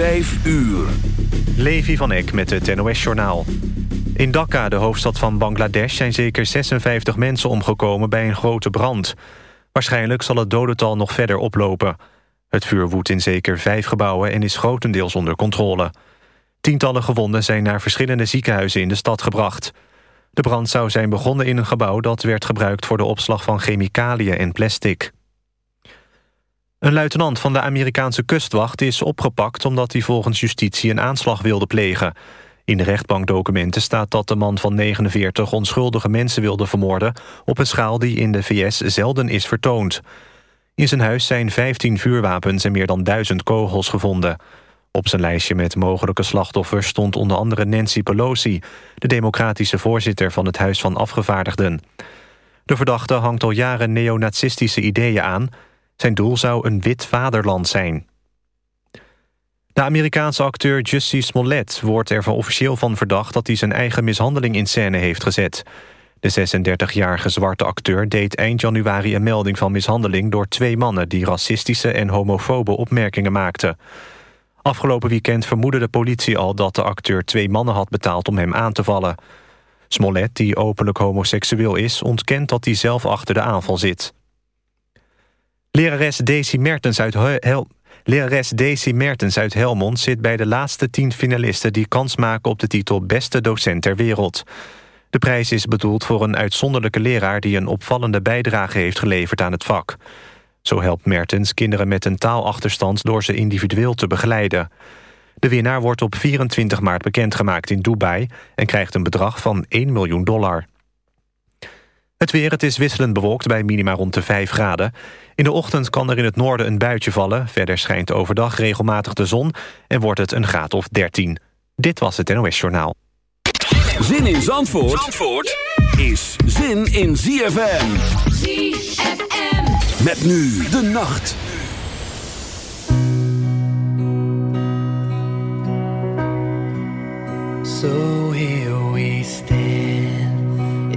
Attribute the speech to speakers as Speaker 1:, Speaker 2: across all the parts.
Speaker 1: 5 uur.
Speaker 2: Levi van Eck met het NOS-journaal. In Dhaka, de hoofdstad van Bangladesh... zijn zeker 56 mensen omgekomen bij een grote brand. Waarschijnlijk zal het dodental nog verder oplopen. Het vuur woedt in zeker vijf gebouwen... en is grotendeels onder controle. Tientallen gewonden zijn naar verschillende ziekenhuizen in de stad gebracht. De brand zou zijn begonnen in een gebouw... dat werd gebruikt voor de opslag van chemicaliën en plastic. Een luitenant van de Amerikaanse kustwacht is opgepakt... omdat hij volgens justitie een aanslag wilde plegen. In de rechtbankdocumenten staat dat de man van 49... onschuldige mensen wilde vermoorden... op een schaal die in de VS zelden is vertoond. In zijn huis zijn 15 vuurwapens en meer dan 1000 kogels gevonden. Op zijn lijstje met mogelijke slachtoffers stond onder andere Nancy Pelosi... de democratische voorzitter van het Huis van Afgevaardigden. De verdachte hangt al jaren neonazistische ideeën aan... Zijn doel zou een wit vaderland zijn. De Amerikaanse acteur Jussie Smollett wordt er officieel van verdacht... dat hij zijn eigen mishandeling in scène heeft gezet. De 36-jarige zwarte acteur deed eind januari een melding van mishandeling... door twee mannen die racistische en homofobe opmerkingen maakten. Afgelopen weekend vermoedde de politie al dat de acteur twee mannen had betaald om hem aan te vallen. Smollett, die openlijk homoseksueel is, ontkent dat hij zelf achter de aanval zit. Lerares Daisy Mertens uit, Hel Lerares Mertens uit Helmond zit bij de laatste tien finalisten... die kans maken op de titel Beste Docent ter Wereld. De prijs is bedoeld voor een uitzonderlijke leraar... die een opvallende bijdrage heeft geleverd aan het vak. Zo helpt Mertens kinderen met een taalachterstand... door ze individueel te begeleiden. De winnaar wordt op 24 maart bekendgemaakt in Dubai... en krijgt een bedrag van 1 miljoen dollar. Het weer, het is wisselend bewolkt bij minima rond de 5 graden. In de ochtend kan er in het noorden een buitje vallen. Verder schijnt overdag regelmatig de zon en wordt het een graad of 13. Dit was het NOS Journaal.
Speaker 1: Zin in Zandvoort, Zandvoort is zin in ZFM.
Speaker 3: ZFM.
Speaker 1: Met nu de nacht.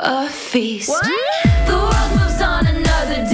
Speaker 3: a feast. What? The world moves on another day.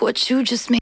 Speaker 3: what you just made.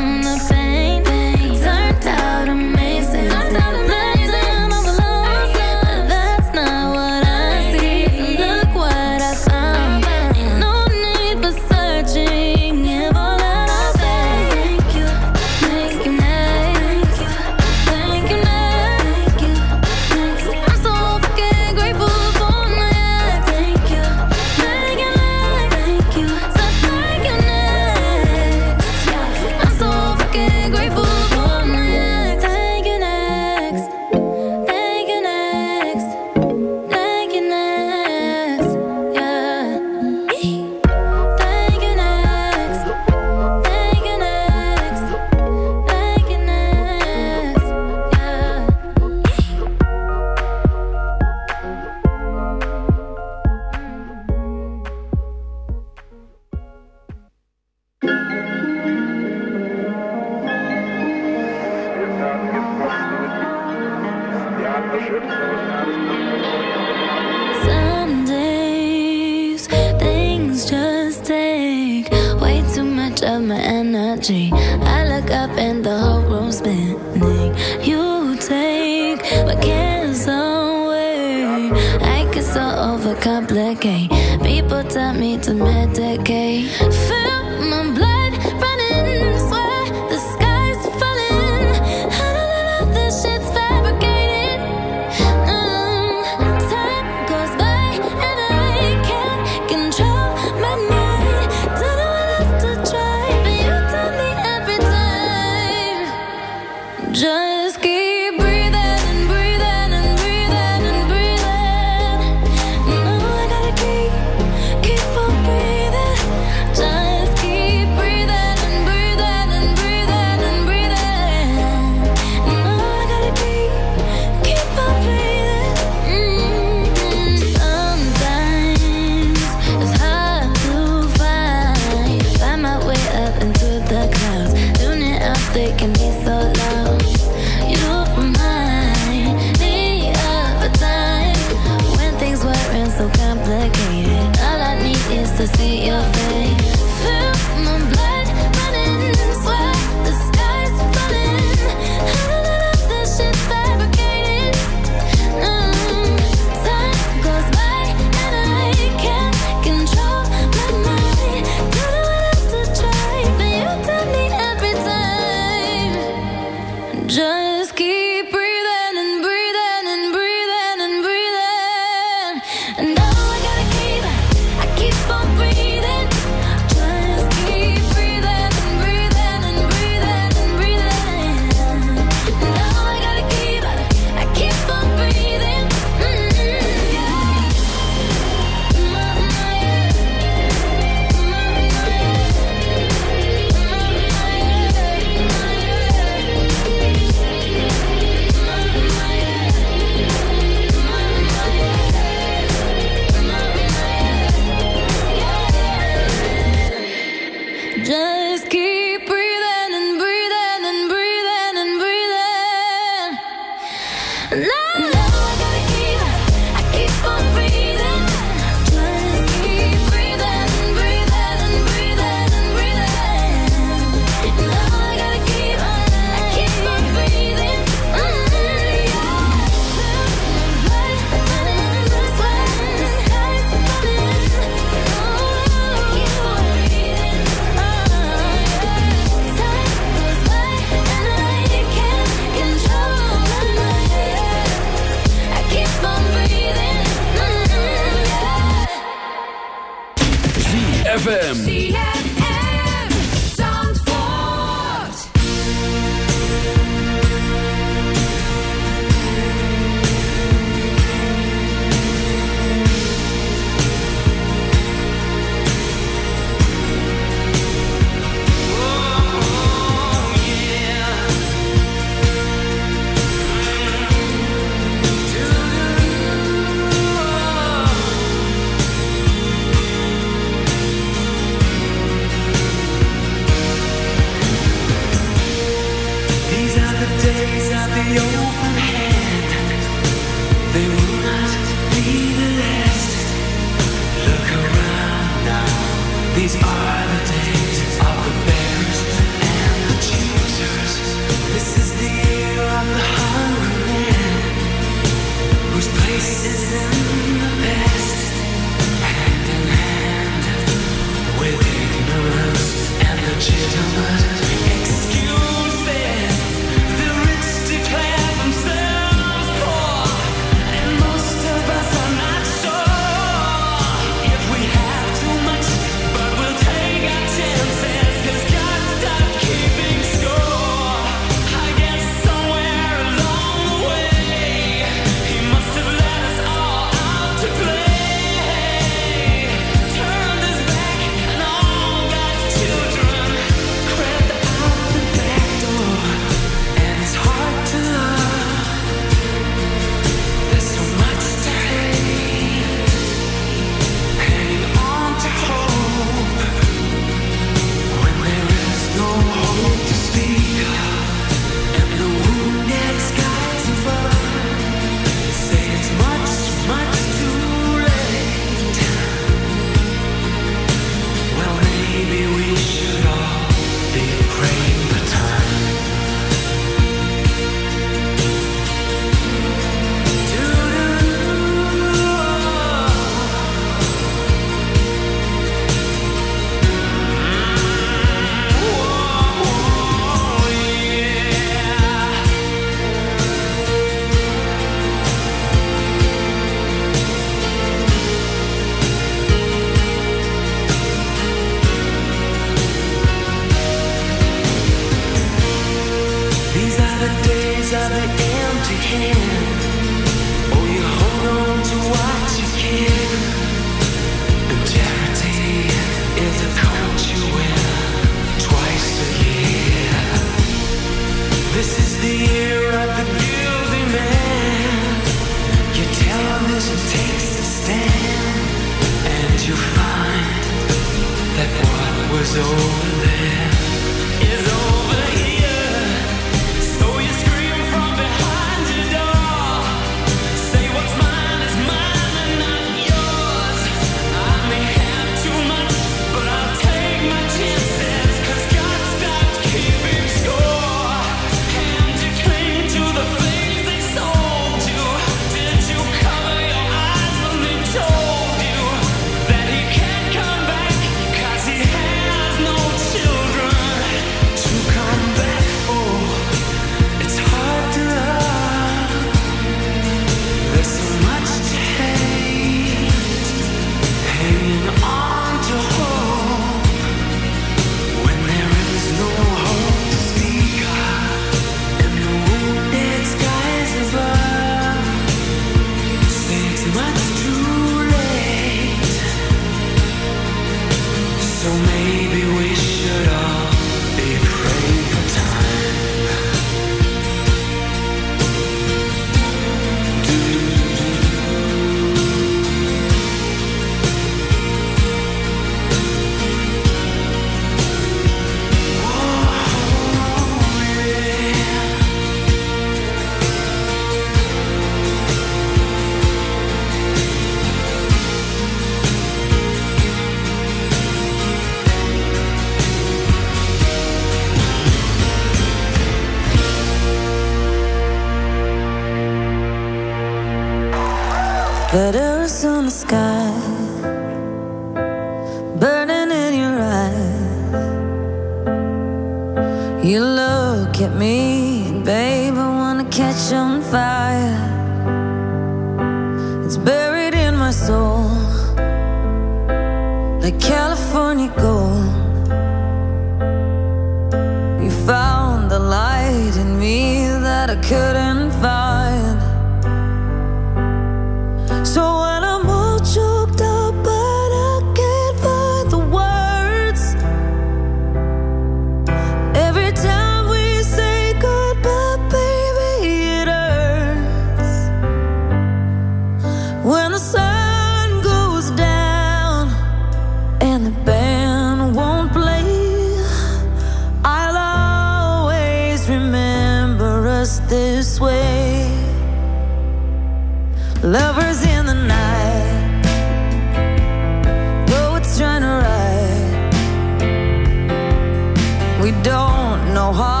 Speaker 4: Don't know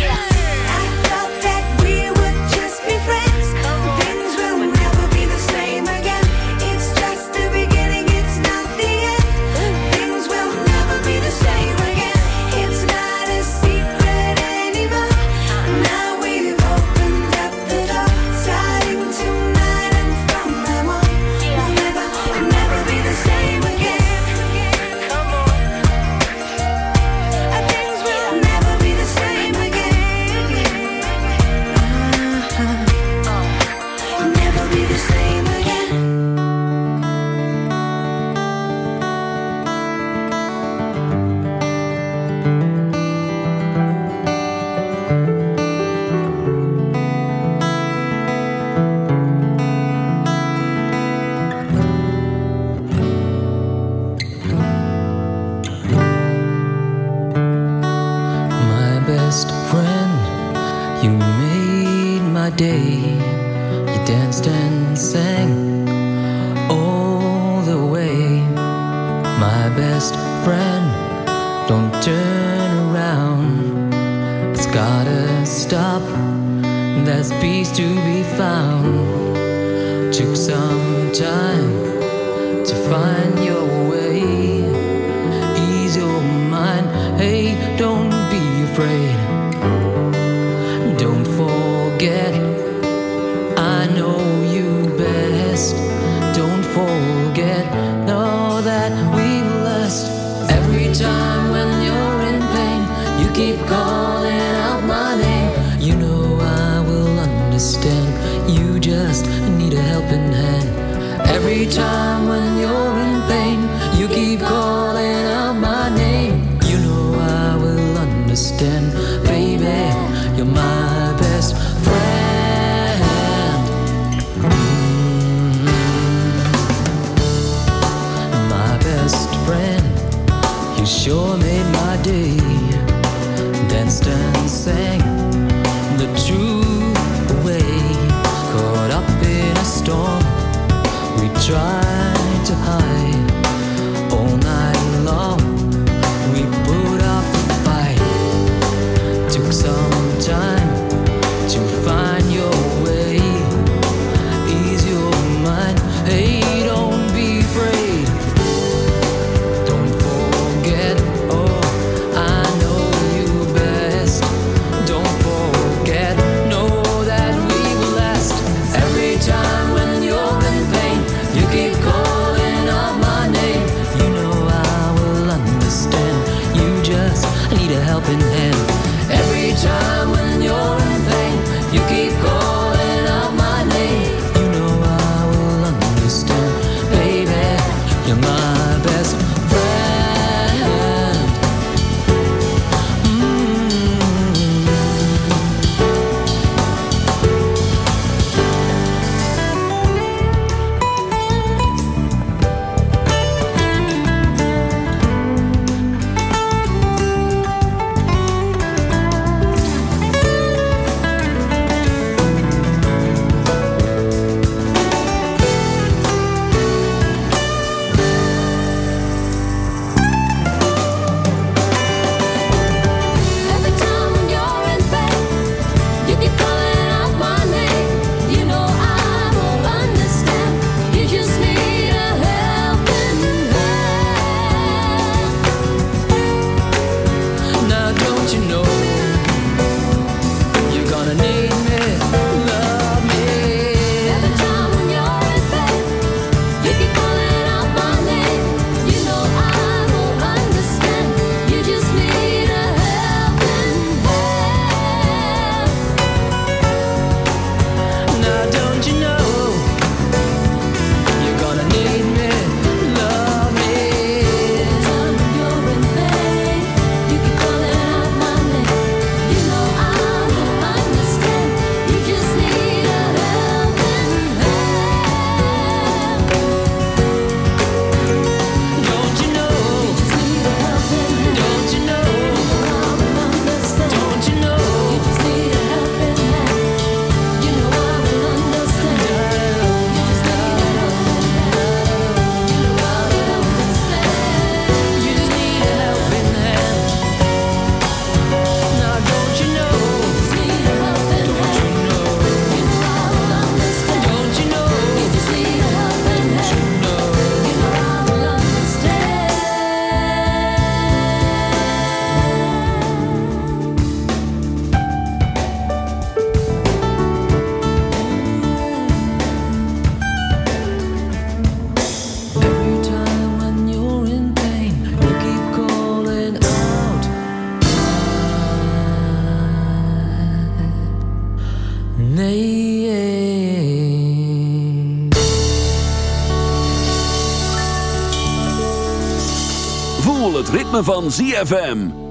Speaker 1: Van ZFM.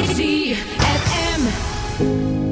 Speaker 1: C F M.